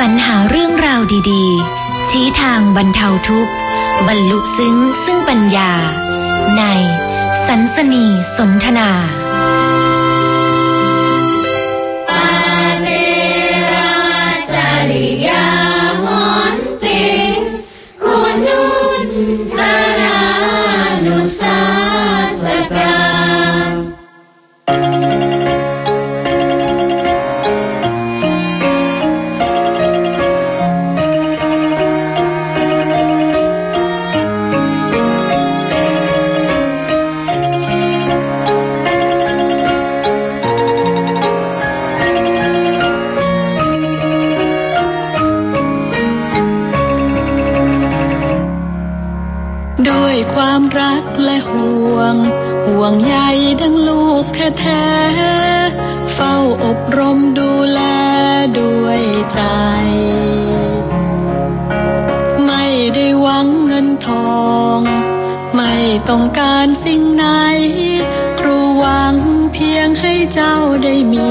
สรรหาเรื่องราวดีๆ ชี้ทางบรรเทาทุกข์ บรรลุซึ้งซึ่งปัญญา ในสันสนีสนทนา แท้ เฝ้าอบรมดูแลด้วยใจ ไม่ได้หวังเงินทอง ไม่ต้องการสิ่งไหน ครูหวังเพียงให้เจ้าได้มี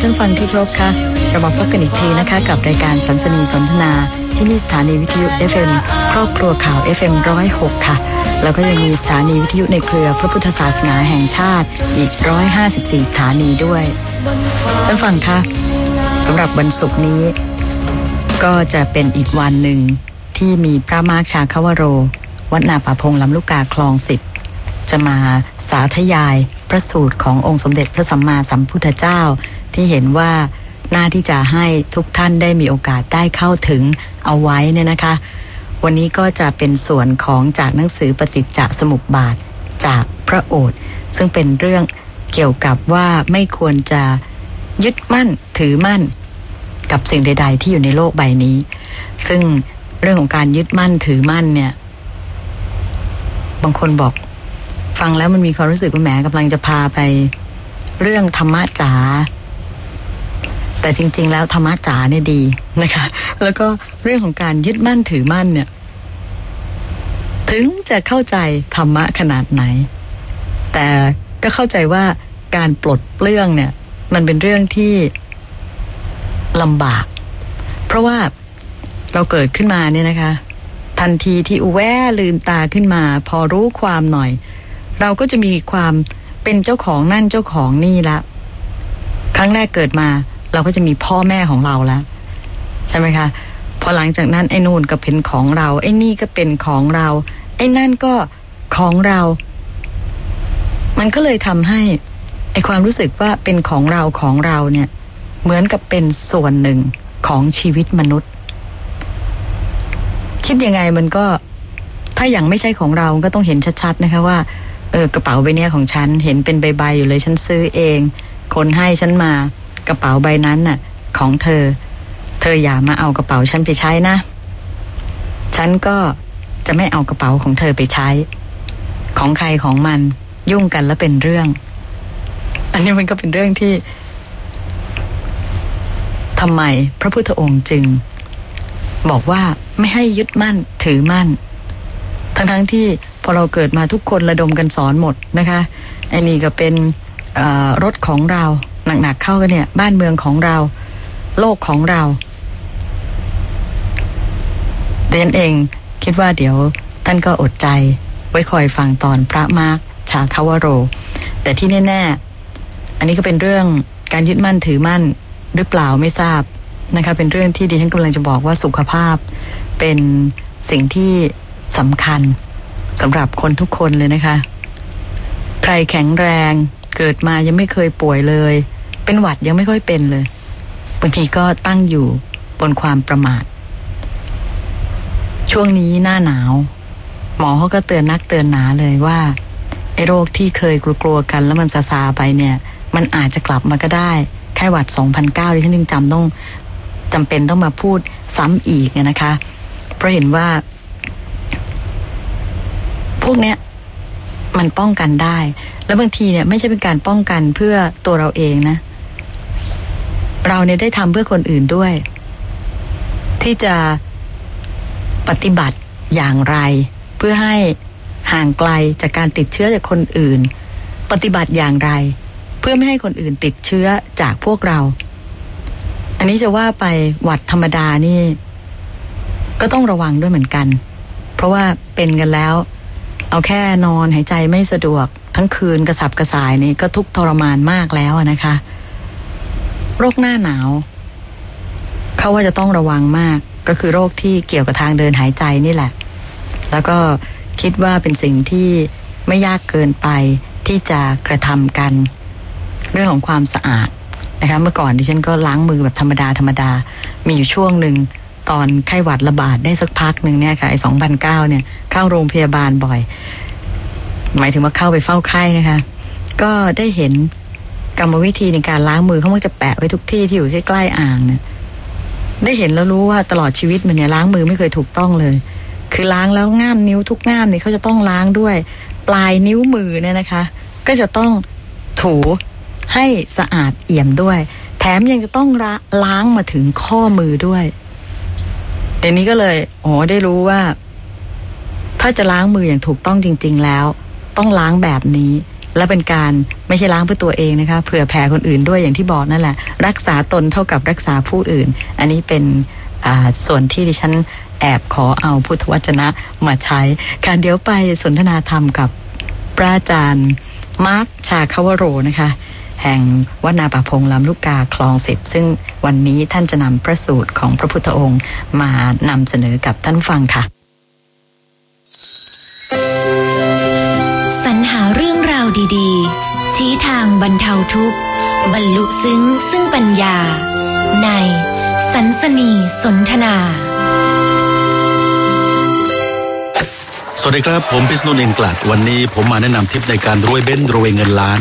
ท่านฟังที่ครพค่ะเรามาพบกันอีกทีนะคะ กับรายการสันสนีสนทนาที่นี่สถานีวิทยุ FM ครอบครัวข่าว FM 106ค่ะ แล้วก็ยังมีสถานีวิทยุในเครือพระพุทธศาสนาแห่งชาติอีก 154 สถานีด้วยท่านฟังคะสำหรับวันศุกร์นี้ ก็จะเป็นอีกวันหนึ่งที่มีพระมาร์คชาคาวโร วัดนาป่าพงลำลูกกาคลองสิบจะมาสาธยายพระสูตรขององค์สมเด็จพระสัมมาสัมพุทธเจ้า ที่เห็นว่าหน้าที่จะให้ทุกท่านได้มีโอกาสได้เข้าถึงเอาไว้เนี่ยนะคะ วันนี้ก็จะเป็นส่วนของจากหนังสือปฏิจจสมุปบาทจากพระโอษฐ์ซึ่งเป็นเรื่องเกี่ยวกับว่าไม่ควรจะยึดมั่นถือมั่น กับสิ่งใด ๆ ที่อยู่ในโลกใบนี้ ซึ่งเรื่องของการยึดมั่นถือมั่นเนี่ย บางคนบอก ฟังแล้วมันมีความรู้สึกว่าแหมกำลังจะพาไป เรื่องธรรมะจ๋า แต่จริง ๆ แล้วธรรมะจ๋าเนี่ยดีนะคะ แล้วก็เรื่องของการยึดมั่นถือมั่นเนี่ย ถึงจะเข้าใจธรรมะขนาดไหน แต่ก็เข้าใจว่าการปลดเปลื้องเนี่ย มันเป็นเรื่องที่ลำบาก เพราะว่าเราเกิดขึ้นมาเนี่ยนะคะ ทันทีที่อุแวลืมตาขึ้นมา พอรู้ความหน่อย เราก็จะมีความเป็นเจ้าของนั่นเจ้าของนี่ละ ครั้งแรกเกิดมา เราก็จะมีพ่อแม่ของเราแล้ว ใช่ไหมคะพอหลังจากนั้นไอ้นู่นก็เป็นของเรา ไอ้นี่ก็เป็นของเรา ไอ้นั่นก็ของเรา มันก็เลยทำให้ไอ้ความรู้สึกว่าเป็นของเราของเราเนี่ย เหมือนกับเป็นส่วนหนึ่งของชีวิตมนุษย์ คิดยังไงมันก็ถ้าอย่างไม่ใช่ของเราก็ต้องเห็นชัดๆนะคะว่าเออกระเป๋าใบนี้ของฉันเห็นเป็นใบๆอยู่เลยฉันซื้อเอง คนให้ฉันมา กระเป๋าใบนั้นน่ะ ของเธอ เธออย่ามาเอากระเป๋าฉันไปใช้นะ ฉันก็จะไม่เอากระเป๋าของเธอไปใช้ ของใครของมันยุ่งกันแล้วเป็นเรื่อง อันนี้มันก็เป็นเรื่องที่ทำไมพระพุทธองค์จึง บอกว่าไม่ให้ยึดมั่นถือมั่น ทั้งๆทที่พอเราเกิดมาทุกคนระดมกันสอนหมดนะคะไอ้นี่ก็เป็นรถของเรา หนักๆเข้ากันเนี่ย บ้านเมืองของเรา โลกของเราเดนเองคิดว่าเดี๋ยวท่านก็อดใจ ไว้คอยฟังตอนพระมาร์คชาคาวโร แต่ที่แน่ๆ อันนี้ก็เป็นเรื่องการยึดมั่นถือมั่นหรือเปล่าไม่ทราบนะคะเป็นเรื่องที่ดิฉันกำลังจะบอกว่าสุขภาพ เป็นสิ่งที่สำคัญสำหรับคนทุกคนเลยนะคะ ใครแข็งแรงเกิดมายังไม่เคยป่วยเลย เป็นหวัดยังไม่ค่อยเป็นเลยบางทีก็ตั้งอยู่บนความประมาท ช่วงนี้หน้าหนาว หมอเขาก็เตือนนักเตือนหนาเลยว่าไอ้โรคที่เคยกลัวๆกัน แล้วมันซาซาไปเนี่ย มันอาจจะกลับมาก็ได้ไข้หวัด2009ที่ฉันจึงจำต้องจำเป็นต้องมาพูดซ้ำอีกนะคะ เพราะเห็นว่า พวกเนี้ยมันป้องกันได้ แล้วบางทีเนี่ยไม่ใช่เป็นการป้องกันเพื่อตัวเราเองนะ เราเนี่ยได้ทำเพื่อคนอื่นด้วย ที่จะปฏิบัติอย่างไร เพื่อให้ห่างไกลจากการติดเชื้อจากคนอื่น ปฏิบัติอย่างไร เพื่อไม่ให้คนอื่นติดเชื้อจากพวกเรา อันนี้จะว่าไปหวัดธรรมดานี่ ก็ต้องระวังด้วยเหมือนกัน เพราะว่าเป็นกันแล้ว เอาแค่นอนหายใจไม่สะดวก ทั้งคืนกระสับกระส่ายนี่ก็ทุกทรมานมากแล้วนะคะ โรคหน้าหนาว เขาว่าจะต้องระวังมาก ก็คือโรคที่เกี่ยวกับทางเดินหายใจนี่แหละ แล้วก็คิดว่าเป็นสิ่งที่ไม่ยากเกินไปที่จะกระทำกัน เรื่องของความสะอาดนะคะเมื่อก่อนดิฉันก็ล้างมือแบบธรรมดาธรรมดา มีอยู่ช่วงหนึ่งตอนไข้หวัดระบาดได้สักพักหนึ่งเนี่ยค่ะไอ้สองพันเก้าเนี่ยเข้าโรงพยาบาลบ่อย หมายถึงว่าเข้าไปเฝ้าไข้นะคะ ก็ได้เห็น กรรมวิธีในการล้างมือเขามักจะแปะไว้ทุกที่ที่อยู่ใกล้ๆอ่างเนี่ยได้เห็นแล้วรู้ว่าตลอดชีวิตมันเนี่ยล้างมือไม่เคยถูกต้องเลย คือล้างแล้วง่ามนิ้วทุกง่ามเนี่ยเขาจะต้องล้างด้วย ปลายนิ้วมือเนี่ยนะคะ ก็จะต้องถูให้สะอาดเอี่ยมด้วย แถมยังจะต้องล้างมาถึงข้อมือด้วยเดี๋ยวนี้ก็เลยโอ้ได้รู้ว่า ถ้าจะล้างมืออย่างถูกต้องจริง ๆ แล้ว ต้องล้างแบบนี้ และเป็นการไม่ใช่ล้างเพื่อตัวเองนะคะเผื่อแผ่คนอื่นด้วยอย่างที่บอกนั่นแหละ รักษาตนเท่ากับรักษาผู้อื่น อันนี้เป็นส่วนที่ดิฉันแอบขอเอาพุทธวจนะมาใช้ การเดี๋ยวไปสนทนาธรรมกับพระอาจารย์มาร์คชาคาวโรนะคะ แห่งวัดนาป่าพงลำลูกกาคลองสิบซึ่งวันนี้ท่านจะนำพระสูตรของพระพุทธองค์มานำเสนอกับท่านฟังค่ะ ดีๆ ชี้ทางบรรเทาทุกข์ บรรลุซึ้งซึ่งปัญญา ในศันสนีย์สนทนา สวัสดีครับ ผมพิษณุ นิลกลัด วันนี้ผมมาแนะนำทิปในการรวยเบนซ์รวยเงินล้าน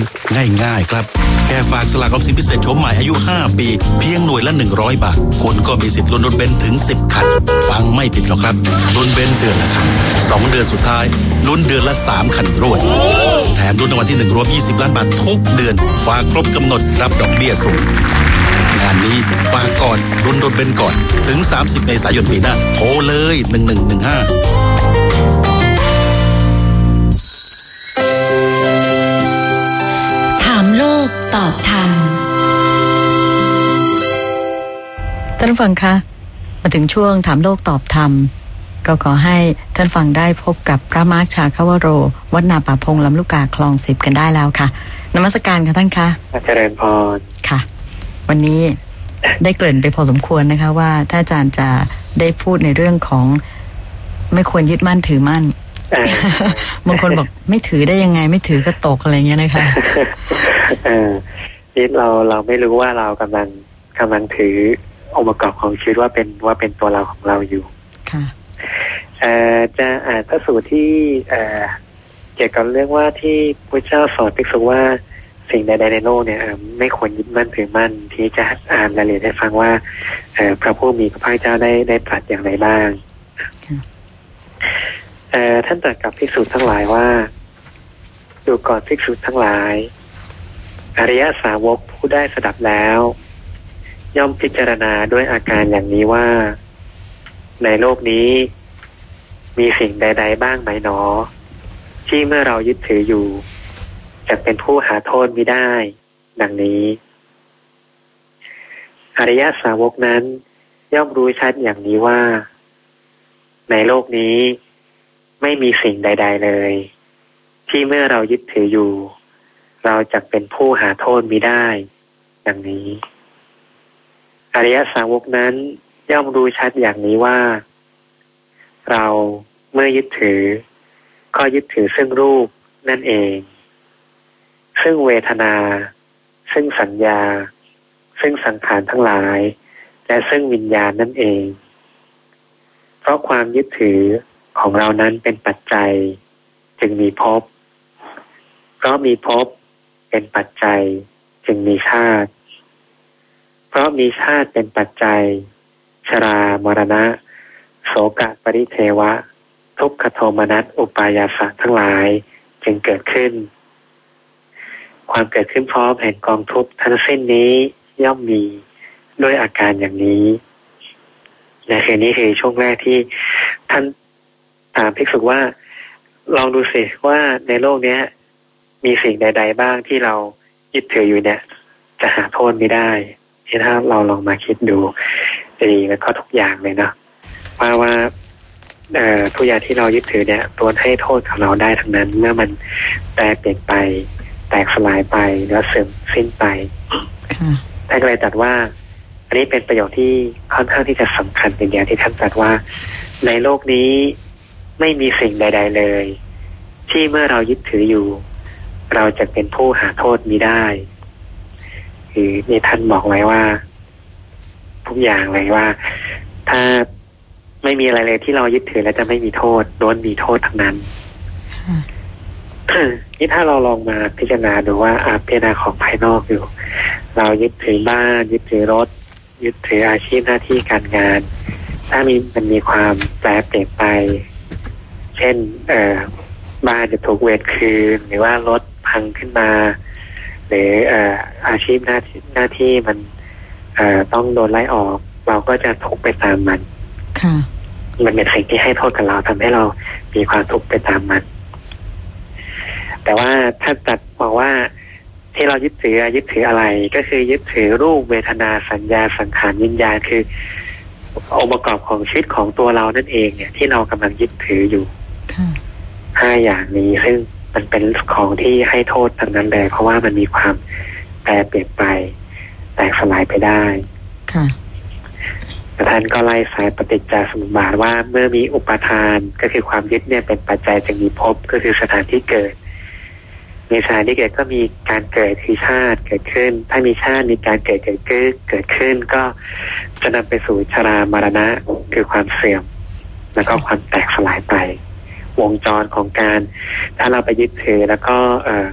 ง่าย ๆ ครับ แค่ฝากสลากออมสินพิเศษโฉมใหม่อายุ 5 ปี เพียงหน่วยละ 100 บาทคุณก็มีสิทธิ์ลุ้นรถเบนซ์ถึง 10 คัน ฟังไม่ผิดหรอกครับลุ้นเบนซ์เดือนละคัน2เดือนสุดท้ายลุ้นเดือนละ 3 คันรวด แถมลุ้นรางวัลที่ 1 รวม 20 ล้านบาททุกเดือน ฝากครบกำหนดรับดอกเบี้ยสูงงานนี้ฝากก่อนลุ้นรถเบนซ์ก่อนถึง 30 เมษายนปีหน้าโทรเลย 1115 ตอบธรรมท่านฟังคะมาถึงช่วงถามโลกตอบธรรม ก็ขอให้ท่านฟังได้พบกับพระมาร์คชาคาวโร วัดนาป่าพงลำลูกกาคลองสิบกันได้แล้วค่ะนมัสการค่ะท่านคะเจริญพรค่ะ วันนี้ได้เกริ่นไปพอสมควรนะคะว่า ถ้าอาจารย์จะได้พูดในเรื่องของไม่ควรยึดมั่นถือมั่นเออ บางคนบอกไม่ถือได้ยังไง ไม่ถือก็ตกอะไรเงี้ยนะคะเออนี่เราเราไม่รู้ว่าเรากำลังกำลังถือองค์ประกอบของชีวิตว่าเป็นว่าเป็นตัวเราของเราอยู่ ค่ะเอ่อจะอ่านพระสูตรที่เอ่อเกี่ยวกับเรื่องว่าที่พระเจ้าสอนภิกษุว่าสิ่งใดๆในโลกเนี่ยเอ่อไม่ควรยึดมั่นถือมั่นที่จะอ่านรายละเอียดให้ฟังว่าเอ่อพระผู้มีพระภาคเจ้าได้ได้ตรัสอย่างไรบ้างค่ะเอ่อ ท่านตรัสกับภิกษุทั้งหลายว่า ดูก่อนภิกษุทั้งหลาย อริยสาวกผู้ได้สดับแล้ว ย่อมพิจารณาด้วยอาการอย่างนี้ว่า ในโลกนี้ มีสิ่งใด ๆ บ้างไหมหนอ ที่เมื่อเรายึดถืออยู่ จะเป็นผู้หาโทษไม่ได้ ดังนี้ อริยสาวกนั้นย่อมรู้ชัดอย่างนี้ว่า ในโลกนี้ ไม่มีสิ่งใด ๆเลย ที่เมื่อเรายึดถืออยู่ เราจะเป็นผู้หาโทษมิได้ ดังนี้ อริยสาวกนั้นย่อมรู้ชัดอย่างนี้ว่า เราเมื่อยึดถือ ก็ยึดถือซึ่งรูปนั่นเอง ซึ่งเวทนา ซึ่งสัญญา ซึ่งสังขารทั้งหลาย และซึ่งวิญญาณนั่นเอง เพราะความยึดถือ ของเรานั้นเป็นปัจจัยจึงมีภพเพราะมีภพเป็นปัจจัยจึงมีชาติ เพราะมีชาติเป็นปัจจัย ชรามรณะ โสกะปริเทวะ ทุกขโทมนัสอุปายาสะทั้งหลายจึงเกิดขึ้น ความเกิดขึ้นพร้อมแห่งกองทุกข์ทั้งสิ้นนี้ย่อมมีด้วยอาการอย่างนี้นะคือนี่คือช่วงแรกที่ท่าน ถามภิกษุว่าลองดูสิว่าในโลกเนี้ย มีสิ่งใด ๆ บ้างที่เรายึดถืออยู่เนี่ยจะหาโทษไม่ได้ที่ถ้าเราลองมาคิดดูดีแล้วก็ทุกอย่างเลยเนาะว่าว่าเอ่อทุกอย่างที่เรายึดถือเนี่ยตัวให้โทษกับเราได้ทั้งนั้น เมื่อมันแปรเปลี่ยนไป แตกสลายไปแล้วเสื่อมสิ้นไปค่ะท่านก็เลยตรัสว่า อันนี้เป็นประโยชน์ที่ค่อนข้างที่จะสำคัญเป็นอย่างที่ท่านตรัสว่า ในโลกนี้ ไม่มีสิ่งใด ๆ เลย ที่เมื่อเรายึดถืออยู่ เราจะเป็นผู้หาโทษมิได้คือนี่ท่านบอกไว้ว่า ทุกอย่างเลยว่า ถ้าไม่มีอะไรเลยที่เรายึดถือแล้วจะไม่มีโทษล้วนมีโทษทั้งนั้นค่ะนี่ถ้าเราลองมาพิจารณาดูว่าอาพิจารณาของภายนอกอยู่ เรายึดถือบ้าน ยึดถือรถ ยึดถืออาชีพหน้าที่การงาน ถ้ามีมันมีความแปรเปลี่ยนไป เช่นเอ่อบ้านจะถูกเวรคืน หรือว่ารถพังขึ้นมา หรือเอ่ออาชีพหน้าที่หน้าที่มันเอ่อต้องโดนไล่ออก เราก็จะทุกข์ไปตามมัน ค่ะ มันเป็นสิ่งที่ให้โทษกับเราทำให้เรามีความทุกข์ไปตามมัน แต่ว่าถ้าตัดบอกว่าที่เรายึดถือยึดถืออะไรก็คือยึดถือรูปเวทนาสัญญาสังขารวิญญาณคือองค์ประกอบของชีวิตของตัวเรานั่นเองเนี่ยที่เรากำลังยึดถืออยู่ค่ะ ห้าอย่างนี้ซึ่งมันเป็นของที่ให้โทษทั้งนั้นเลยเพราะว่ามันมีความแปรเปลี่ยนไป แตกสลายไปได้ค่ะแต่ท่านก็ไล่สายปฏิจจสมุปบาทว่าเมื่อมีอุปทานก็คือความยึดเนี่ยเป็นปัจจัยจึงมีภพก็คือสถานที่เกิด มีสถานที่เกิดก็มีการเกิดคือชาติเกิดขึ้น ถ้ามีชาติมีการเกิดเกิดขึ้นเกิดขึ้นก็จะนำไปสู่ชรามรณะคือความเสื่อม แล้วก็ความแตกสลายไป วงจรของการ ถ้าเราไปยึดถือแล้วก็เอ่อ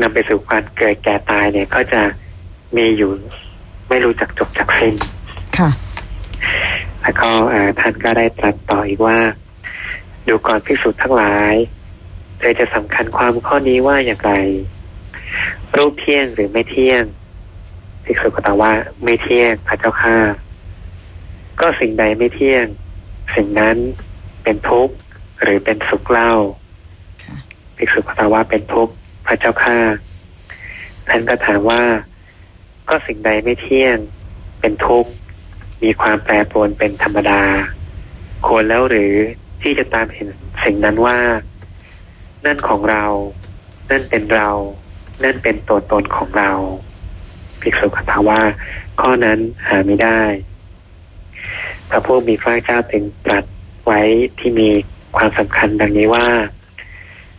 นำไปสู่การเกิดแก่ตายเนี่ย ก็จะมีอยู่ไม่รู้จักจบจากสิ้นค่ะ แล้วก็เอ่อท่านก็ได้ตรัสต่ออีกว่า ดูก่อนพิสูจน์ทั้งหลาย เธอจะสำคัญความข้อนี้ว่าอย่างไร รูปเที่ยงหรือไม่เที่ยงภิกษุก็ตอบว่าไม่เที่ยงพระเจ้าข้าก็สิ่งใดไม่เที่ยง สิ่งนั้นเป็นทุกข์ หรือเป็นสุขเล่าค่ะภิกษุก็ตอบว่าเป็นทุกข์พระเจ้าข้าท่านก็ถามว่า ก็สิ่งใดไม่เที่ยง เป็นทุกข์มีความแปรปรวนเป็นธรรมดา ควรแล้วหรือที่จะตามเห็นสิ่งนั้นว่า นั่นของเรา นั่นเป็นเรา นั่นเป็นตัวตนของเราภิกษุก็ถามว่า ข้อนั้นหาไม่ได้พระผู้มีพระเจ้าจึงตรัสไว้ที่มี ความสำคัญดังนี้ว่า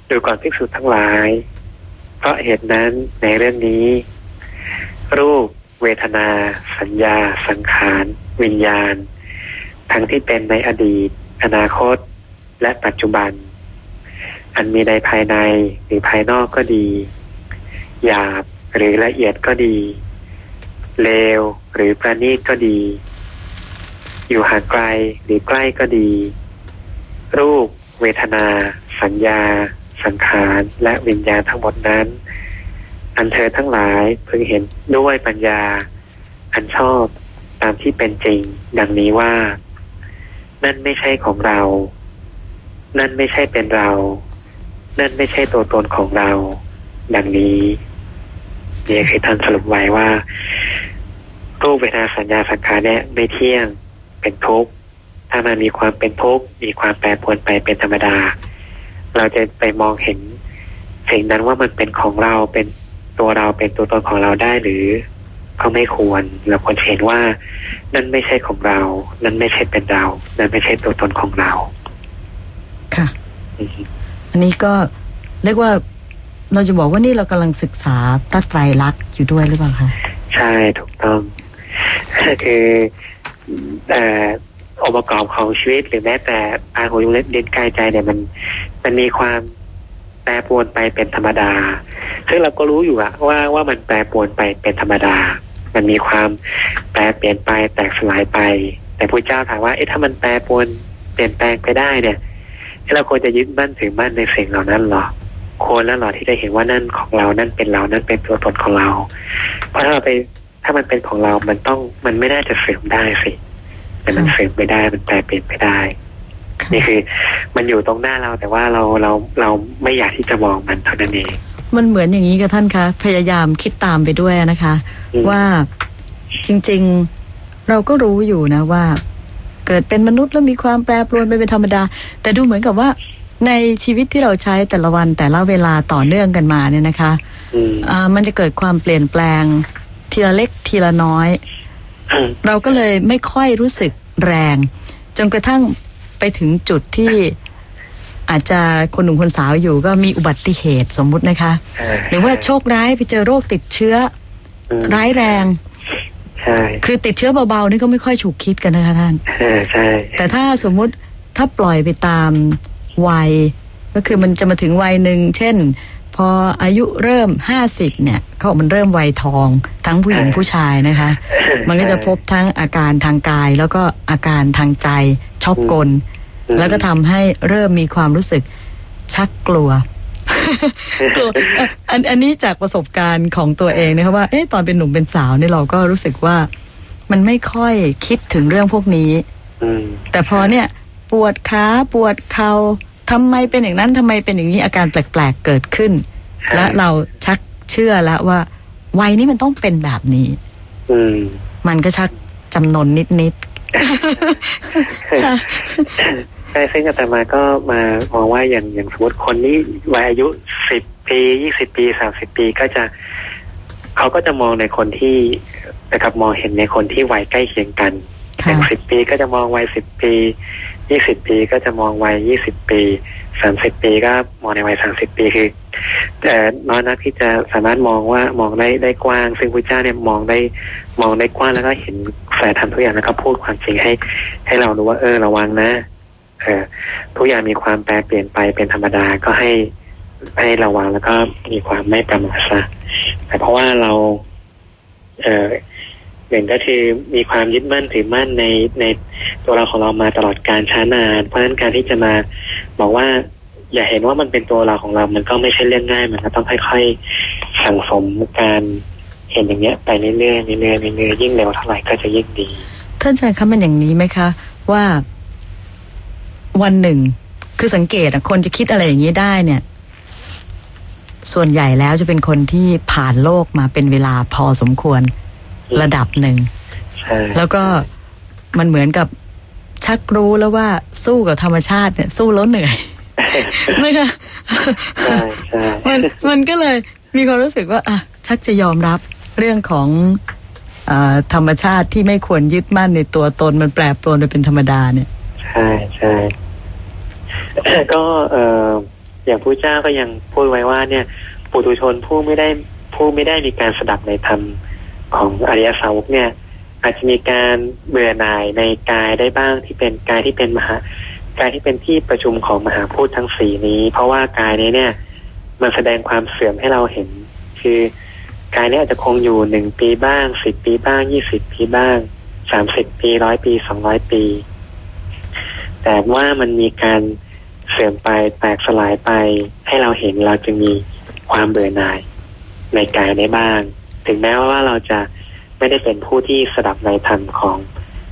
ดูก่อนภิกษุทั้งหลาย เพราะเหตุนั้นในเรื่องนี้ รูป เวทนา สัญญา สังขาร วิญญาณ ทั้งที่เป็นในอดีต อนาคต และปัจจุบัน อันมีในภายในหรือภายนอกก็ดี หยาบหรือละเอียดก็ดี เลวหรือประณีตก็ดี อยู่ห่างไกลหรือใกล้ก็ดี รูป เวทนา สัญญา สังขารและวิญญาณทั้งหมดนั้น อันเธอทั้งหลายเพึงเห็นด้วยปัญญา อันชอบตามที่เป็นจริง ดังนี้ว่า นั่นไม่ใช่ของเรา นั่นไม่ใช่เป็นเรา นั่นไม่ใช่ตัวตนของเรา ดังนี้นี่คือท่านสรุปไว้ว่ารูปเวทนาสัญญาสังขารเนี่ยไม่เที่ยงเป็นทุกข์ ถ้ามันมีความเป็นทุกข์มีความแปรปรวนไปเป็นธรรมดา เราจะไปมองเห็นสิ่งนั้นว่ามันเป็นของเราเป็นตัวเราเป็นตัวตนของเราได้หรือก็ไม่ควรเราควรเห็นว่า นั่นไม่ใช่ของเรา นั่นไม่ใช่เป็นเรา นั่นไม่ใช่ตัวตนของเรา ค่ะอืมอันนี้ก็เรียกว่าเราจะบอกว่านี่เรากำลังศึกษาพระไตรลักษณ์อยู่ด้วยหรือเปล่าคะ ใช่ถูกต้องคือเองค์ประกอบของชีวิต หรือแม้แต่ตาหูจมูกลิ้นลิ้นกายใจเนี่ยมันมันมีความแปรปรวนไปเป็นธรรมดา ซึ่งเราก็รู้อยู่อะว่าว่ามันแปรปรวนไปเป็นธรรมดา มันมีความแปรเปลี่ยนไปแตกสลายไป แต่พระเจ้าถามว่าเอ๊ะถ้ามันแปรปรวนเปลี่ยนแปลงไปได้เนี่ยเราควรจะยึดมั่นถือมั่นในสิ่งเหล่านั้นหรอควรแล้วหรอที่จะเห็นว่านั่นของเรานั่นเป็นเรานั่นเป็นตัวตนของเรา เพราะถ้าเราไปถ้ามันเป็นของเรา มันต้องมันไม่น่าจะเสื่อมได้สิ แต่มันค่ะเสื่อมไม่ได้มันแปรเปลี่ยนไปได้ค่ะนี่คือ มันอยู่ตรงหน้าเราแต่ว่าเราเราเราไม่อยากที่จะมองมันเท่านั้นเองมันเหมือนอย่างนี้กับท่านคะ พยายามคิดตามไปด้วยนะคะอืมว่าจริง ๆเราก็รู้อยู่นะว่า เกิดเป็นมนุษย์แล้วมีความแปรปรวนไปเป็นธรรมดา แต่ดูเหมือนกับว่า ในชีวิตที่เราใช้แต่ละวันแต่ละเวลาต่อเนื่องกันมาเนี่ยนะคะอืมอ่ามันจะเกิดความเปลี่ยนแปลง ทีละเล็กทีละน้อย เราก็เลยไม่ค่อยรู้สึก แรง จนกระทั่งไปถึงจุดที่อาจจะคนหนุ่มคนสาวอยู่ก็มีอุบัติเหตุสมมุตินะคะ หรือว่าโชคร้ายไปเจอโรคติดเชื้ออืมร้ายแรงใช่คือติดเชื้อเบาๆนี่ก็ไม่ค่อยฉุกคิดกันนะคะท่านเออใช่แต่ถ้าสมมุติถ้าปล่อยไปตามวัย ก็คือมันจะมาถึงวัยหนึ่งเช่น พออายุเริ่มห้าสิบเนี่ย เขาบอกมันเริ่มวัยทอง ทั้งผู้หญิงผู้ชายนะคะ มันก็จะพบทั้งอาการทางกาย แล้วก็อาการทางใจชอบกลอืมแล้วก็ทำให้เริ่มมีความรู้สึกชักกลัวกลัวเอ่ออันอันนี้จากประสบการณ์ของตัวเองนะคะว่าเอ๊ะตอนเป็นหนุ่มเป็นสาวเนี่ยเราก็รู้สึกว่า มันไม่ค่อยคิดถึงเรื่องพวกนี้อืมแต่พอเนี่ย ปวดขาปวดเขา่า ทำไมเป็นอย่างนั้นทำไมเป็นอย่างนี้อาการแปลกๆเกิดขึ้นใช่และเราชักเชื่อแล้วว่า วัยนี้มันต้องเป็นแบบนี้ อืมมันก็ชักจำนนนิดใช่ซึ่งอาตมาก็มามองว่าอย่างอย่างสมมติคนนี้วัยอายุสิบปียี่สิบปีสามสิบปีก็จะเขาก็จะมองในคนที่นะครับมองเห็นในคนที่วัยใกล้เคียงกันๆอค่ะย่างสิบปีก็จะมองวัยสิบปี ยี่สิบปีก็จะมองวัยยี่สิบปีสามสิบปีก็มองในวัยสามสิบปีคือแต่น้อยนักที่จะสามารถมองว่ามองได้ได้กว้าง ซึ่งพระเจ้าเนี่ยมองได้มองได้กว้างแล้วก็เห็นสายธรรมทุกอย่างแล้วก็พูดความจริงให้ ให้เรารู้ว่าเออระวังนะเออทุกอย่างมีความแปรเปลี่ยนไปเป็นธรรมดาก็ให้ให้ระวังแล้วก็มีความไม่ประมาทซะแต่เพราะว่าเรา เออ หนึ่งก็คือมีความยึดมั่นถือมั่นในในตัวเราของเรามาตลอดการช้านาน เพราะฉะนั้นการที่จะมาบอกว่า อย่าเห็นว่ามันเป็นตัวเราของเรา มันก็ไม่ใช่เรื่องง่ายมันก็ต้องค่อยๆสั่งสมการเห็นอย่างเงี้ยไปเรื่อยๆเรื่อยๆเรื่อยๆยิ่งเร็วเท่าไหร่ก็จะยิ่งดีท่านอาจารย์คะมันอย่างนี้ไหมคะ ว่าวันหนึ่ง คือสังเกตอะคนจะคิดอะไรอย่างนี้ได้เนี่ย ส่วนใหญ่แล้วจะเป็นคนที่ผ่านโลกมาเป็นเวลาพอสมควร ระดับหนึ่งใช่แล้วก็มันเหมือนกับชักรู้แล้วว่าสู้กับธรรมชาติเนี่ย สู้แล้วเหนื่อยนะคะใช่ใช่มันมันก็เลยมีความรู้สึกว่าอะชักจะยอมรับเรื่องของอาธรรมชาติที่ไม่ควรยึดมั่นในตัวตนมันแปรปรวนไปเป็นธรรมดาเนี่ย ใช่ใช่ก็เอ่ออย่างพระเจ้าก็ยังพูดไว้ว่าเนี่ย ปุถุชนผู้ไม่ได้ผู้ไม่ได้มีการสดับในธรรม ของอริยสาวกเนี่ย อาจจะมีการเบื่อหน่ายในกายได้บ้างที่เป็นกายที่เป็นมหากายที่เป็นที่ประชุมของมหาพูดทั้งสี่นี้ เพราะว่ากายนี้เนี่ย มันแสดงความเสื่อมให้เราเห็น คือกายนี้อาจจะคงอยู่หนึ่งปีบ้างสิบปีบ้างยี่สิบปีบ้างสามสิบปีร้อยปีสองร้อยปี แต่ว่ามันมีการเสื่อมไปแตกสลายไปให้เราเห็นเราจะมีความเบื่อหน่ายในกายได้บ้าง ถึงแม้ว่าเราจะไม่ได้เป็นผู้ที่สดับในธรรมของ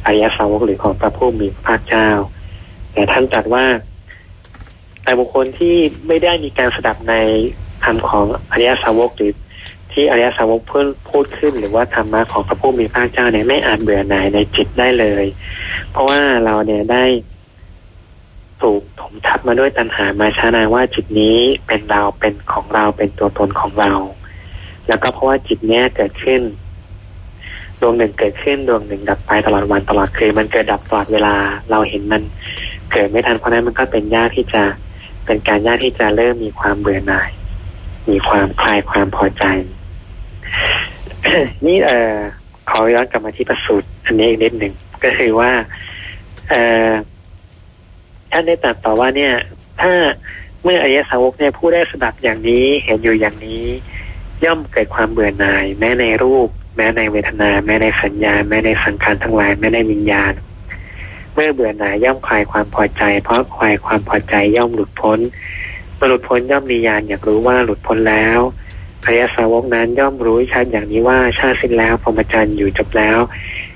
อริยสาวกหรือของพระผู้มีพระเจ้า แต่ท่านตรัสว่าแต่บุคคลที่ไม่ได้มีการสดับในธรรมของอริยสาวกหรือที่อริยสาวกเพิ่งพูดขึ้น หรือว่าธรรมะของพระผู้มีพระเจ้าเนี่ยไม่อาจเบื่อหน่ายในจิตได้เลย เพราะว่าเราเนี่ยได้ถูกถมทับมาด้วยตัณหามาช้านานว่าจิตนี้เป็นเราเป็นของเราเป็นตัวตนของเรา แล้วก็เพราะว่าจิตเนี้ยเกิดขึ้น ดวงหนึ่งเกิดขึ้น ดวงหนึ่งดับไปตลอดวันตลอดคืนมันเกิดดับตลอดเวลา เราเห็นมันเกิดไม่ทันเพราะนั้นมันก็เป็นยากที่จะเป็นการยากที่จะเริ่มมีความเบื่อหน่าย มีความคลายความพอใจ นี่เอ่อขอย้อนกลับมาที่ประสูตรอันนี้อีกนิดหนึ่งก็คือว่า เอ่อท่านได้ตรัสต่อว่าเนี่ย ถ้าเมื่ออริยสาวกเนี่ยผู้ได้สดับอย่างนี้เห็นอยู่อย่างนี้ ย่อมเกิดความเบื่อหน่าย แม้ในรูป แม้ในเวทนา แม้ในสัญญา แม้ในสังขารทั้งหลายแม้ในวิญญาณ เมื่อเบื่อหน่ายย่อมคลายความพอใจ เพราะคลายความพอใจย่อมหลุดพ้นเมื่อหลุดพ้นย่อมมีญาณอยากรู้ว่าหลุดพ้นแล้วอริยสาวกนั้นย่อมรู้ชัดอย่างนี้ว่าชาติสิ้นแล้วพรหมจรรย์อยู่จบแล้ว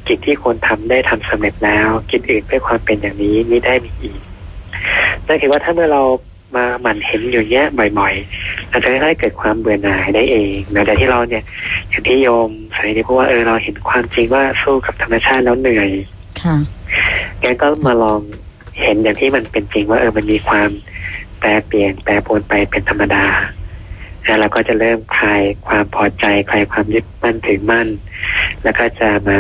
กิจที่ควรทำได้ทำสำเร็จแล้ว กิจอื่นเพื่อความเป็นอย่างนี้ไม่ได้มีอีกนั่นคือว่าถ้าเมื่อเรา มาหมั่นเห็นอยู่เนี้ยบ่อยๆเราจะได้เกิดความเบื่อหน่ายได้เองหลังจากที่เราเนี่ยอย่างที่โยมใส่ที่พูดว่าเออเราเห็นความจริงว่าสู้กับธรรมชาติแล้วเหนื่อยค่ะงั้นก็มาลองเห็นอย่างที่มันเป็นจริงว่าเออมันมีความแปรเปลี่ยนแปรปรวนไปเป็นธรรมดาแล้วเราก็จะเริ่มคลายความพอใจคลายความยึดมั่นถือมั่น แล้วก็จะมา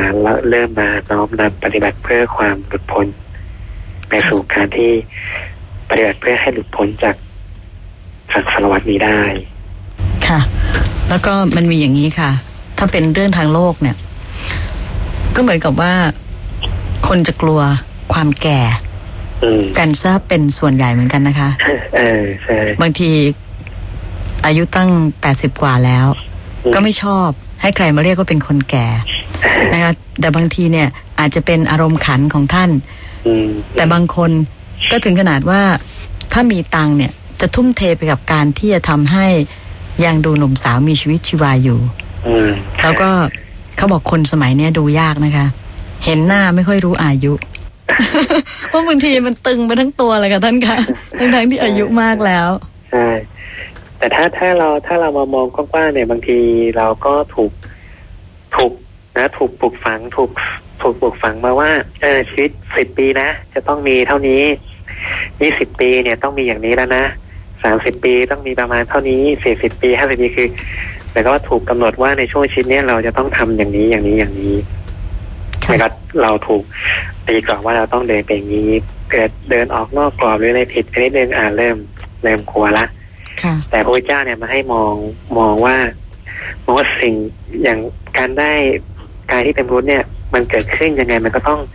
เริ่มมาน้อมนำปฏิบัติเพื่อความหลุดพ้นไปสู่การที่ ปฏิบัติเพื่อให้หลุดพ้นจากสังสารวัตนี้ได้ ค่ะ แล้วก็มันมีอย่างนี้ค่ะ ถ้าเป็นเรื่องทางโลกเนี่ย ก็เหมือนกับว่า คนจะกลัวความแก่อืมกันซะเป็นส่วนใหญ่เหมือนกันนะคะ เออใช่บางทีอายุตั้งแปดสิบกว่าแล้ว ก็ไม่ชอบให้ใครมาเรียกว่าเป็นคนแก่นะคะแต่บางทีเนี่ย อาจจะเป็นอารมณ์ขันของท่านอืมแต่บางคน ก็ถึงขนาดว่าถ้ามีตังค์เนี่ยจะทุ่มเทไปกับการที่จะทำให้ยังดูหนุ่มสาวมีชีวิตชีวาอยู่อืมแล้วก็เขาบอกคนสมัยเนี้ยดูยากนะคะ เห็นหน้าไม่ค่อยรู้อายุเพราะบางทีมันตึงไปทั้งตัวเลยค่ะท่านคะทั้งทั้งๆที่อายุมากแล้วใช่แต่ถ้าถ้าเราถ้าเรามามองกว้างๆเนี่ยบางทีเราก็ถูกถูกนะถูกปลูกฝังถูกถูกปลูกฝังมาว่าเออชีวิตสิบปีนะ จะต้องมีเท่านี้ ยี่สิบปีเนี่ยต้องมีอย่างนี้แล้วนะสามสิบปีต้องมีประมาณเท่านี้สี่สิบปีห้าสิบปีคือแต่ก็ถูกกำหนดว่าในช่วงชีวิตเนี้ยเราจะต้องทำอย่างนี้อย่างนี้อย่างนี้ค่ะนะครับเราถูกตีกรอบว่าเราต้องเดินไปอย่างนี้เกิดเดินออกนอกกรอบหรืออะไรผิดอันนี้นึงอ่าเริ่มเริ่มกลัวละค่ะแต่พระพุทธเจ้าเนี่ยมาให้มองมองว่ามองว่าสิ่งอย่างการได้การที่เป็นมนุษย์เนี่ย มันเกิดขึ้นยังไงมันก็ต้องแบบเอ่อ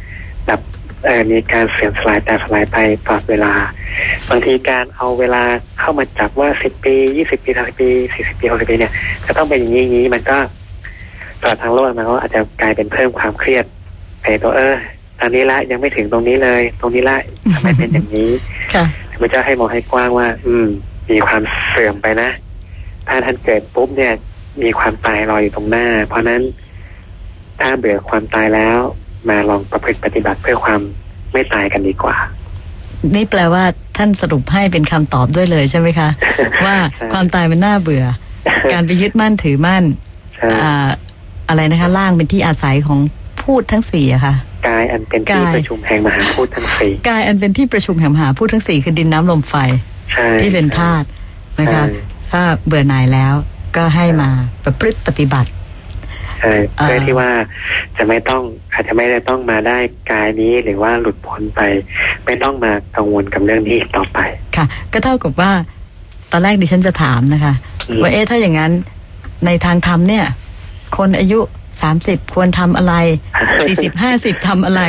มีการเสื่อมสลายแต่สลายไปตลอดเวลา บางทีการเอาเวลาเข้ามาจับว่าสิบปียี่สิบปีสามสิบปีสี่สิบปีหกสิบปีเนี่ยจะต้องเป็นอย่างนี้อย่างนี้มันก็ตลอดทางโลกมันก็อาจจะกลายเป็นเพิ่มความเครียดไปตัวเออตอนนี้ละยังไม่ถึงตรงนี้เลย ตรงนี้ละทำไมเป็นอย่างนี้ค่ะพระเจ้าให้มองให้กว้างว่า อืม มีความเสื่อมไปนะ ถ้าท่านเกิดปุ๊บเนี่ย มีความตายรออยู่ตรงหน้า เพราะนั้นถ้าเบื่อความตายแล้ว มาลองประพฤติปฏิบัติเพื่อความไม่ตายกันดีกว่า นี่แปลว่าท่านสรุปให้เป็นคำตอบด้วยเลยใช่ไหมคะ ว่าความตายมันน่าเบื่อ การไปยึดมั่นถือมั่นใช่อ่าอะไรนะคะ ล่างเป็นที่อาศัยของพูดทั้งสี่อะค่ะกายอันเป็นที่กายประชุมแห่งมหาพูดทั้งสี่กายอันเป็นที่ประชุมแห่งมหาพูดทั้งสี่คือดินน้ำลมไฟใช่ที่เป็นธาตุนะคะใช่ถ้าเบื่อหน่ายแล้วก็ให้มาประพฤติปฏิบัติ ใช่เพื่อที่ว่าจะไม่ต้องอาจจะไม่ได้ต้องมาได้กายนี้หรือว่าหลุดพ้นไป ไม่ต้องมากังวลกับเรื่องนี้อีกต่อไป ค่ะ ก็เท่ากับว่า ตอนแรกดิฉันจะถามนะคะอืมว่าเอ๊ะถ้าอย่างนั้นในทางธรรมเนี่ย คนอายุสามสิบควรทำอะไรสี่สิบห้าสิบทำอะไร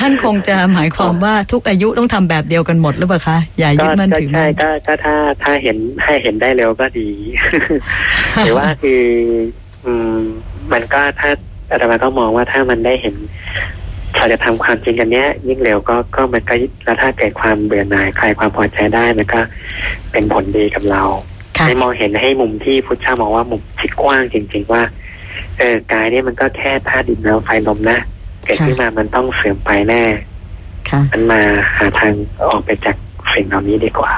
ท่านคงจะหมายความว่าทุกอายุต้องทำแบบเดียวกันหมดหรือเปล่าคะ อย่ายึก็ดมั่นก็ถือใช่มั่นก็ก็ถ้าถ้าเห็นให้เห็นได้เร็วก็ดีหรือว่าคือ อืม มันก็ถ้าอาตมาก็มองว่าถ้ามันได้เห็นเราจะทำความจริงกันเนี้ย ยิ่งเร็วก็ก็มันก็แล้วถ้าเกิดความเบื่อหน่ายคลายความพอใจได้มันก็เป็นผลดีกับเราค่ะให้มองเห็นให้มุมที่พุทธเจ้ามองว่ามุมที่กว้างจริง ๆ ว่า เออกายเนี่ยมันก็แค่ธาตุดินน้ำไฟลมนะเกิดขึ้นมามันต้องเสื่อมไปแน่ค่ะมันมาหาทางออกไปจากสิ่งเหล่านี้ดีกว่า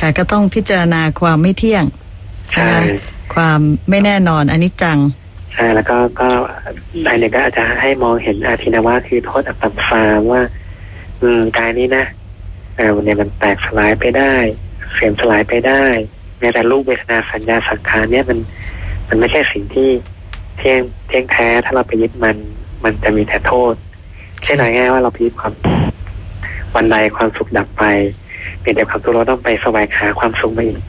ค่ะก็ต้องพิจารณาความไม่เที่ยงใช่นะ ความไม่แน่นอนอันิจจัง ใช่แล้วก็ก็รายหนึ่งก็อาจจะให้มองเห็นอาทินาวาคือโทษอัปตัมฟามว่า อืมกายนี้นะเออเนี่ยมันแตกสลายไปได้เสื่อมสลายไปได้แม้แต่รูปเวทนาสัญญาสังขารเนี่ยมัน มันไม่ใช่สิ่งที่เที่ยงเที่ยงแท้ถ้าเราไปยึดมันมันจะมีแต่โทษเช่นง่ายๆว่าเราไปยึดความวันใดความสุขดับไปเปลี่ยนแต่ความทุกข์เราต้องไปแสวงหาความสุขมาอีก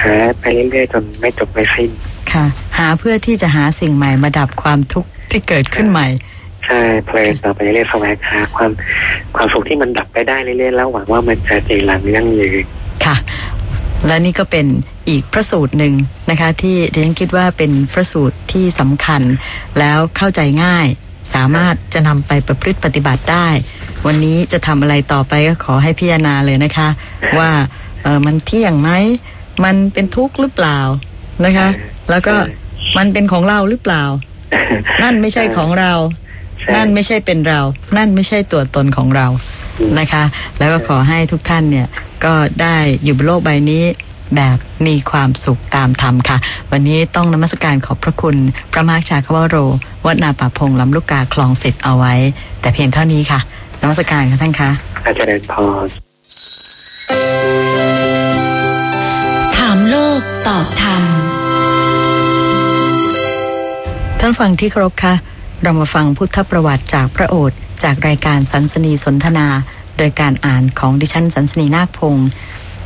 หาไปเรื่อยๆจนไม่จบไม่สิ้น ค่ะ หาเพื่อที่จะหาสิ่งใหม่มาดับความทุกข์ที่เกิดขึ้นใหม่ใช่เพลินต่อไปเรื่อยๆแสวงหาความความสุขที่มันดับไปได้เรื่อยๆแล้วหวังว่ามันจะจีรังยั่งยืนค่ะ และนี่ก็เป็นอีกพระสูตรหนึ่งนะคะ ที่ดิฉันคิดว่าเป็นพระสูตรที่สำคัญ แล้วเข้าใจง่าย สามารถจะนำไปประพฤติปฏิบัติได้ วันนี้จะทำอะไรต่อไปก็ขอให้พิจารณาเลยนะคะ ว่าเออมันเที่ยงไหม มันเป็นทุกข์หรือเปล่านะคะ แล้วก็มันเป็นของเราหรือเปล่า นั่นไม่ใช่ของเราใช่นั่นไม่ใช่เป็นเรา นั่นไม่ใช่ตัวตนของเรานะคะ แล้วก็ขอให้ทุกท่านเนี่ยก็ได้อยู่บนโลกใบนี้แบบมีความสุขตามธรรมค่ะ วันนี้ต้องนมัสการขอบพระคุณพระมหาชาคาวโร วัดนาป่าพงลำลูกกาคลองสิบเอาไว้ แต่เพียงเท่านี้ค่ะนมัสการค่ะท่านคะอาจจะเดินพรถามโลกตอบธรรม ท่านฟังที่เคารพคะ เรามาฟังพุทธประวัติจากพระโอษฐ์จากรายการสันสนีสนทนา โดยการอ่านของดิฉันสันสนีนาคพงศ์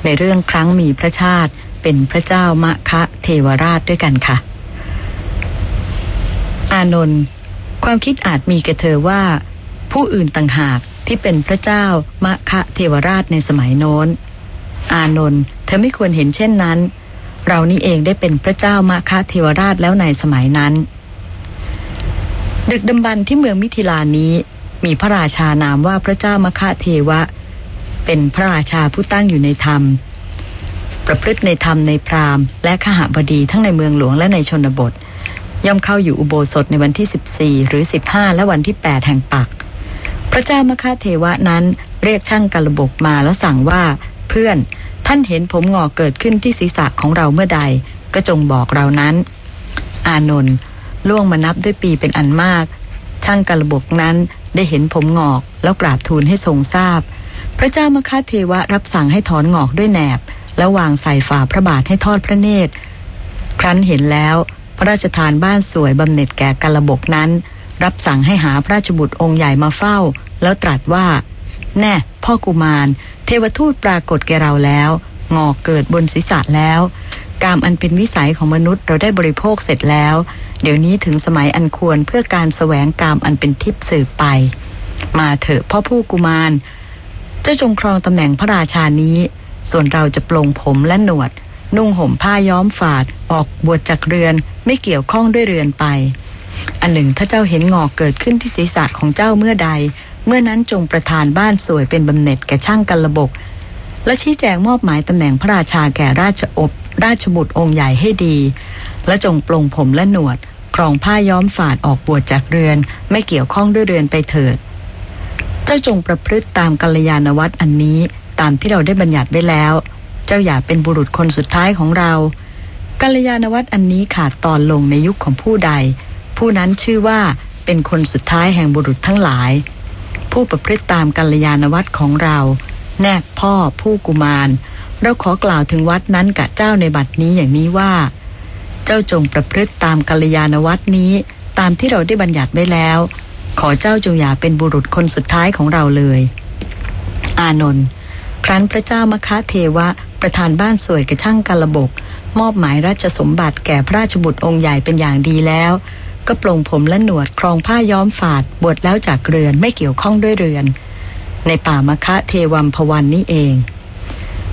ในเรื่องครั้งมีพระชาติเป็นพระเจ้ามะคะเทวราชด้วยกันค่ะ อานนท์ความคิดอาจมีแก่เธอว่า ผู้อื่นต่างหากที่เป็นพระเจ้ามะคะเทวราชในสมัยโน้น อานนท์ เธอไม่ควรเห็นเช่นนั้น เรานี่เองได้เป็นพระเจ้ามะคะเทวราชแล้วในสมัยนั้น ดึกดำบรรพ์ที่เมืองมิถิลานี้ มีพระราชานามว่าพระเจ้ามคะเทวะ เป็นพระราชาผู้ตั้งอยู่ในธรรม ประพฤติในธรรมในพราหมณ์และขหบดีทั้งในเมืองหลวงและในชนบท ย่อมเข้าอยู่อุโบสถในวันที่ 14 หรือ 15 และวันที่ 8 แห่งปักพระเจ้ามคะเทวะนั้นเรียกช่างกระบกมาแล้วสั่งว่าเพื่อน ท่านเห็นผมงอกเกิดขึ้นที่ศีรษะของเราเมื่อใด ก็จงบอกเรานั้น อานนท์ล่วงมานับด้วยปีเป็นอันมาก ช่างกระบกนั้นได้เห็นผมงอกแล้วกราบทูลให้ทรงทราบ พระเจ้ามคะเทวะรับสั่งให้ถอนงอกด้วยแหนบ แล้ววางใส่ฝ่าพระบาทให้ทอดพระเนตร ครั้นเห็นแล้ว พระราชทานบ้านสวยบำเหน็จแก่กระบกนั้น รับสั่งให้หาพระราชบุตรองค์ใหญ่มาเฝ้า แล้วตรัสว่า แน่พ่อกุมาร เทวทูตปรากฏแก่เราแล้วงอกเกิดบนศีรษะแล้วกามอันเป็นวิสัยของมนุษย์เราได้บริโภคเสร็จแล้ว เดี๋ยวนี้ถึงสมัยอันควรเพื่อการแสวงกามอันเป็นทิพย์สืบไป มาเถอะพ่อผู้กุมาร เจ้าจงครองตำแหน่งพระราชานี้ ส่วนเราจะปลงผมและหนวด นุ่งห่มผ้าย้อมฝาด ออกบวชจากเรือนไม่เกี่ยวข้องด้วยเรือนไป อันหนึ่งถ้าเจ้าเห็นงอกเกิดขึ้นที่ศีรษะของเจ้าเมื่อใด เมื่อนั้นจงประทานบ้านสวยเป็นบำเหน็จแก่ช่างกันระบก และชี้แจงมอบหมายตำแหน่งพระราชาแก่ราชอบราชบุตรองค์ใหญ่ให้ดี และจงปลงผมและหนวดครองผ้าย้อมฝาดออกบวชจากเรือน ไม่เกี่ยวข้องด้วยเรือนไปเถิด เจ้าจงประพฤติตามกัลยาณวัตรอันนี้ตามที่เราได้บัญญัติไว้แล้ว เจ้าอย่าเป็นบุรุษคนสุดท้ายของเรากัลยาณวัตรอันนี้ขาดตอนลงในยุคของผู้ใด ผู้นั้นชื่อว่าเป็นคนสุดท้ายแห่งบุรุษทั้งหลาย ผู้ประพฤติตามกัลยาณวัตรของเรา แนบพ่อผู้กุมาร เราขอกล่าวถึงวัดนั้นกับเจ้าในบัดนี้อย่างนี้ว่า เจ้าจงประพฤติตามกัลยาณวัตรนี้ ตามที่เราได้บัญญัติไว้แล้ว ขอเจ้าจงอย่าเป็นบุรุษคนสุดท้ายของเราเลย อานนท์ครั้นพระเจ้ามคะเทวะ ประธานบ้านสวยกระช่างกาลบก มอบหมายราชสมบัติแก่พระราชบุตรองค์ใหญ่เป็นอย่างดีแล้ว ก็ปลงผมและหนวดครองผ้าย้อมฝาดบวชแล้วจากเรือนไม่เกี่ยวข้องด้วยเรือน ในป่ามะคะเทวัมพวันนี่เอง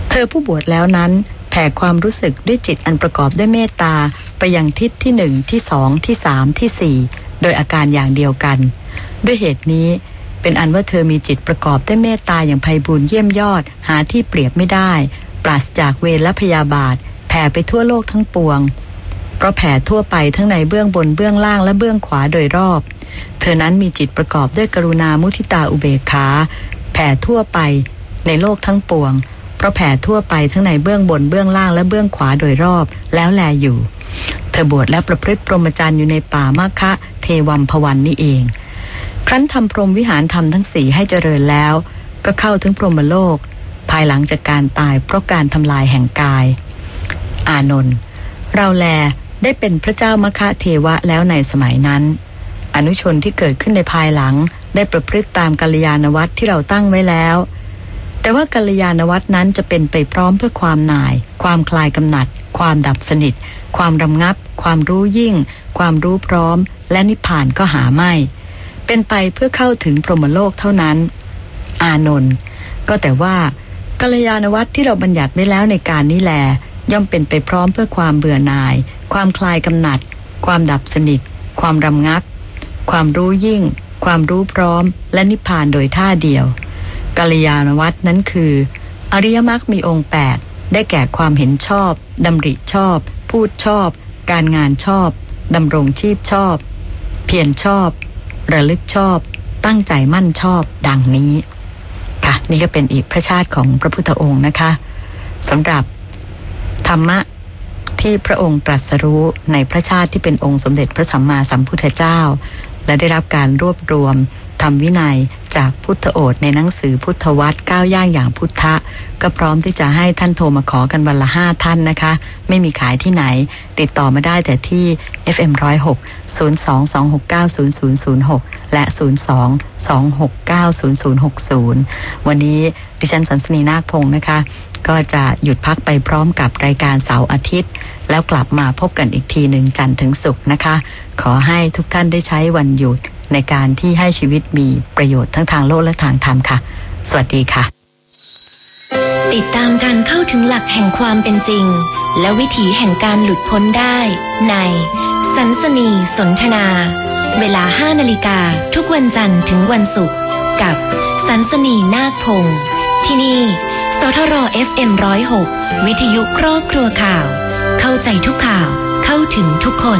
เธอผู้บวชแล้วนั้นแผ่ความรู้สึกด้วยจิตอันประกอบด้วยเมตตาไปยังทิศที่หนึ่งที่สองที่สามที่สี่โดยอาการอย่างเดียวกัน ด้วยเหตุนี้เป็นอันว่าเธอมีจิตประกอบด้วยเมตตาอย่างไพบูรณ์เยี่ยมยอดหาที่เปรียบไม่ได้ ปราศจากเวรและพยาบาท แผ่ไปทั่วโลกทั้งปวง เพราะแผ่ทั่วไปทั้งในเบื้องบนเบื้องล่างและเบื้องขวาโดยรอบ เธอนั้นมีจิตประกอบด้วยกรุณามุทิตาอุเบกขา แผ่ทั่วไปในโลกทั้งปวง เพราะแผ่ทั่วไปทั้งในเบื้องบนเบื้องล่างและเบื้องขวาโดยรอบ แล้วแลอยู่ เธอบวชและประพฤติพรหมจรรย์อยู่ในป่ามะคะเทวัมพวันนี่เอง ครั้นทำพรหมวิหารธรรมทั้งสี่ให้เจริญแล้ว ก็เข้าถึงพรหมโลก ภายหลังจากการตายเพราะการทำลายแห่งกาย อานนท์เราแล ได้เป็นพระเจ้ามคะเทวะแล้วในสมัยนั้น อนุชนที่เกิดขึ้นในภายหลัง ได้ประพฤติตามกัลยาณวัตรที่เราตั้งไว้แล้ว แต่ว่ากัลยาณวัตรนั้นจะเป็นไปพร้อมเพื่อความหน่าย ความคลายกำหนัด ความดับสนิท ความรำงับ ความรู้ยิ่ง ความรู้พร้อม และนิพพานก็หาไม่ เป็นไปเพื่อเข้าถึงพรหมโลกเท่านั้น อานนท์ก็แต่ว่ากัลยาณวัตรที่เราบัญญัติไว้แล้วในการนี้แลย่อมเป็นไปพร้อมเพื่อความเบื่อหน่าย ความคลายกำหนัด ความดับสนิท ความรำงับ ความรู้ยิ่ง ความรู้พร้อม และนิพพานโดยท่าเดียวกัลยาณวัตรนั้นคือ อริยมรรคมีองค์ 8 ได้แก่ความเห็นชอบดำริชอบ พูดชอบ การงานชอบดำรงชีพชอบ เพียรชอบ ระลึกชอบ ตั้งใจมั่นชอบดังนี้ ค่ะ นี่ก็เป็นอีกพระชาติของพระพุทธองค์นะคะสำหรับธรรมะ ที่พระองค์ตรัสรู้ในพระชาติที่เป็นองค์สมเด็จพระสัมมาสัมพุทธเจ้า และได้รับการรวบรวมทำวินัยจากพุทธโอษในหนังสือพุทธวัตรก้าวย่างอย่างพุทธะ ก็พร้อมที่จะให้ท่านโทรมาขอกันวันละห้าท่านนะคะ ไม่มีขายที่ไหน ติดต่อมาได้แต่ที่ FM 106 022690006 และ 02-269-0060 วันนี้ดิฉันสันสนีนาคพงศ์นะคะ ก็จะหยุดพักไปพร้อมกับรายการเสาร์อาทิตย์ แล้วกลับมาพบกันอีกทีหนึ่งจันทร์ถึงศุกร์นะคะ ขอให้ทุกท่านได้ใช้วันหยุดในการที่ให้ชีวิตมีประโยชน์ทั้งทางโลกและทางธรรมค่ะ สวัสดีค่ะ ติดตามการเข้าถึงหลักแห่งความเป็นจริง และวิถีแห่งการหลุดพ้นได้ ในสันสนีสนทนา เวลา 5 นาฬิกาทุกวันจันทร์ถึงวันศุกร์กับสันสนีนาคพงศ์ที่นี่ ทร FM 106 วิทยุครอบครัวข่าว เข้าใจทุกข่าว เข้าถึงทุกคน